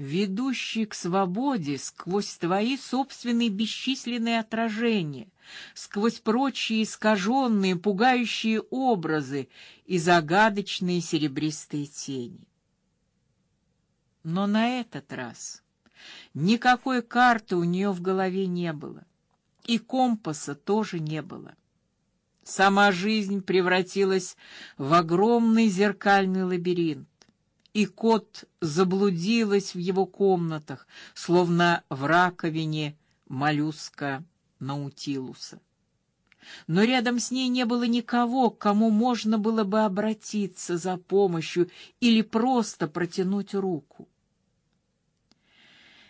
ведущий к свободе сквозь твои собственные бесчисленные отражения, сквозь прочие искаженные, пугающие образы и загадочные серебристые тени. Но на этот раз никакой карты у нее в голове не было, и компаса тоже не было. Сама жизнь превратилась в огромный зеркальный лабиринт и кот заблудилась в его комнатах, словно в раковине моллюска наутилуса. Но рядом с ней не было никого, к кому можно было бы обратиться за помощью или просто протянуть руку.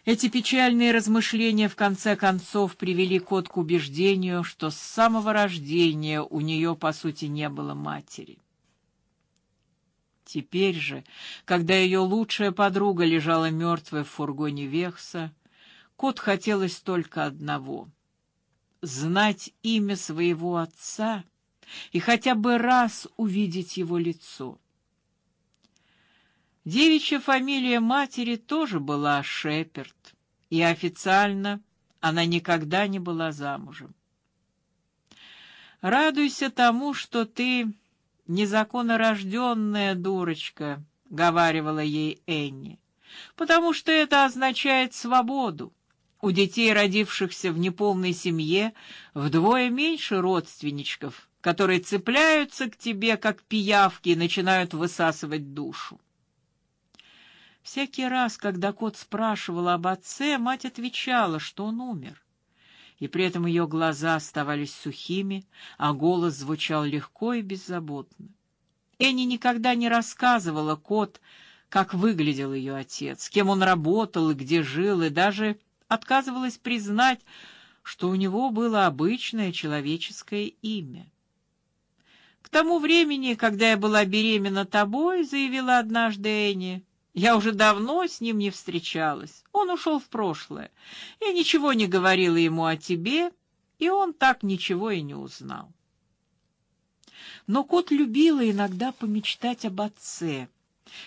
Эти печальные размышления в конце концов привели кот к убеждению, что с самого рождения у нее по сути не было матери. Теперь же, когда ее лучшая подруга лежала мертвая в фургоне Вехса, кот хотелось только одного — знать имя своего отца и хотя бы раз увидеть его лицо. Девичья фамилия матери тоже была Шеперд, и официально она никогда не была замужем. Радуйся тому, что ты незаконно рожденная дурочка, говаривала ей Энни, потому что это означает свободу. У детей, родившихся в неполной семье, вдвое меньше родственничков, которые цепляются к тебе как пиявки и начинают высасывать душу. Всякий раз, когда кот спрашивал об отце, мать отвечала, что он умер. И при этом ее глаза оставались сухими, а голос звучал легко и беззаботно. Энни никогда не рассказывала кот, как выглядел ее отец, с кем он работал и где жил, и даже отказывалась признать, что у него было обычное человеческое имя. К тому времени, когда я была беременна тобой, заявила однажды Энни, я уже давно с ним не встречалась. Он ушел в прошлое. Я ничего не говорила ему о тебе, и он так ничего и не узнал. Но кот любила иногда помечтать об отце,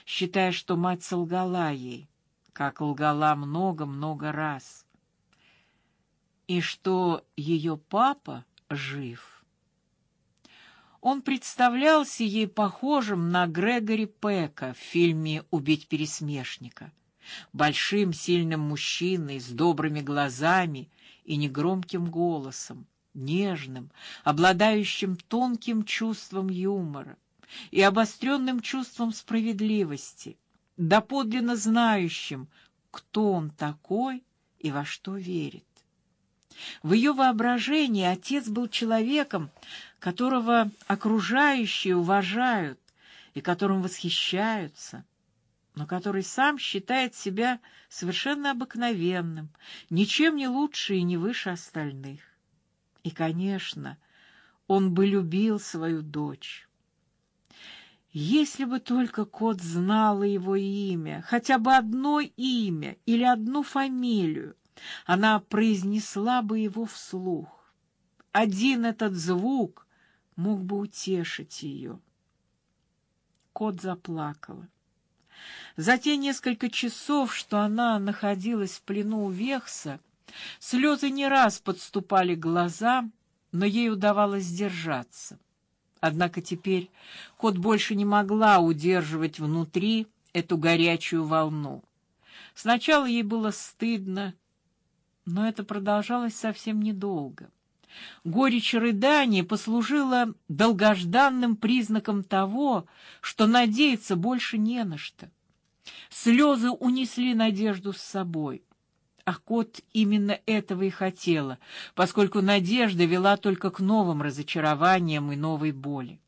считая, что мать солгала ей, как лгала много-много раз, и что ее папа жив. Он представлялся ей похожим на Грегори Пека в фильме «Убить пересмешника», большим сильным мужчиной с добрыми глазами и негромким голосом нежным, обладающим тонким чувством юмора и обостренным чувством справедливости, доподлинно знающим, кто он такой и во что верит. В ее воображении отец был человеком, которого окружающие уважают и которым восхищаются, но который сам считает себя совершенно обыкновенным, ничем не лучше и не выше остальных. И, конечно, он бы любил свою дочь. Если бы только кот знала его имя, хотя бы одно имя или одну фамилию, она произнесла бы его вслух. Один этот звук мог бы утешить ее. Кот заплакала. За те несколько часов, что она находилась в плену у Вехса, Слезы не раз подступали к глазам, но ей удавалось сдержаться. Однако теперь кот больше не могла удерживать внутри эту горячую волну. Сначала ей было стыдно, но это продолжалось совсем недолго. Горечь рыдания послужила долгожданным признаком того, что надеяться больше не на что. Слезы унесли надежду с собой. А кот именно этого и хотела, поскольку надежда вела только к новым разочарованиям и новой боли.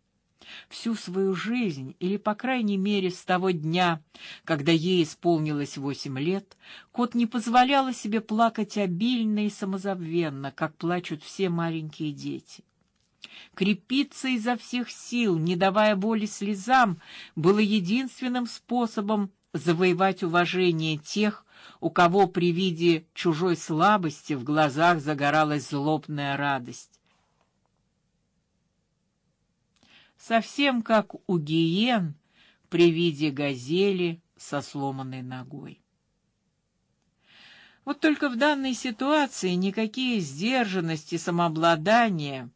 Всю свою жизнь, или по крайней мере с того дня, когда ей исполнилось восемь лет, кот не позволяла себе плакать обильно и самозабвенно, как плачут все маленькие дети. Крепиться изо всех сил, не давая боли слезам, было единственным способом завоевать уважение тех, у кого при виде чужой слабости в глазах загоралась злобная радость. Совсем как у гиен при виде газели со сломанной ногой. Вот только в данной ситуации никакие сдержанности и самообладание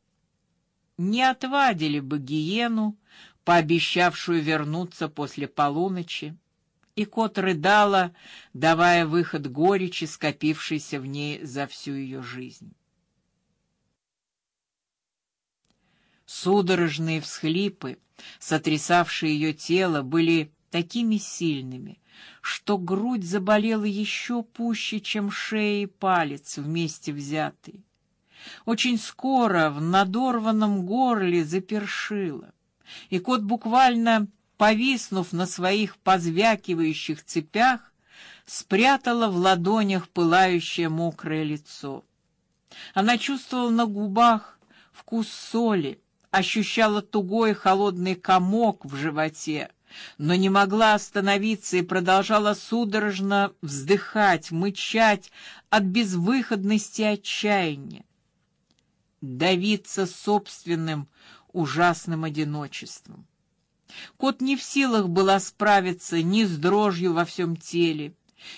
не отвадили бы гиену, пообещавшую вернуться после полуночи, и кот рыдала, давая выход горечи, скопившейся в ней за всю ее жизнь. Судорожные всхлипы, сотрясавшие ее тело, были такими сильными, что грудь заболела еще пуще, чем шея и палец вместе взятые. Очень скоро в надорванном горле запершило, и кот буквально повиснув на своих позвякивающих цепях, спрятала в ладонях пылающее мокрое лицо. Она чувствовала на губах вкус соли, ощущала тугой холодный комок в животе, но не могла остановиться и продолжала судорожно вздыхать, мычать от безвыходности отчаяния, давиться собственным ужасным одиночеством. Кот не в силах была справиться ни с дрожью во всем теле,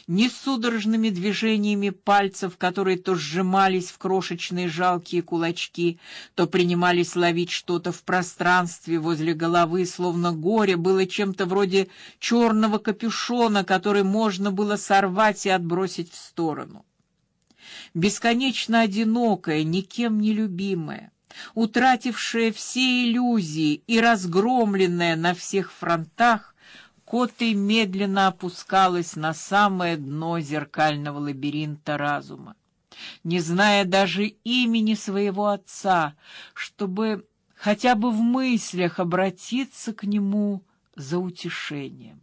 ни судорожными движениями пальцев, которые то сжимались в крошечные жалкие кулачки, то принимались ловить что-то в пространстве возле головы, словно горе было чем-то вроде черного капюшона, который можно было сорвать и отбросить в сторону. Бесконечно одинокая, никем не любимая, утратившая все иллюзии и разгромленная на всех фронтах, Коты медленно опускалась на самое дно зеркального лабиринта разума, не зная даже имени своего отца, чтобы хотя бы в мыслях обратиться к нему за утешением.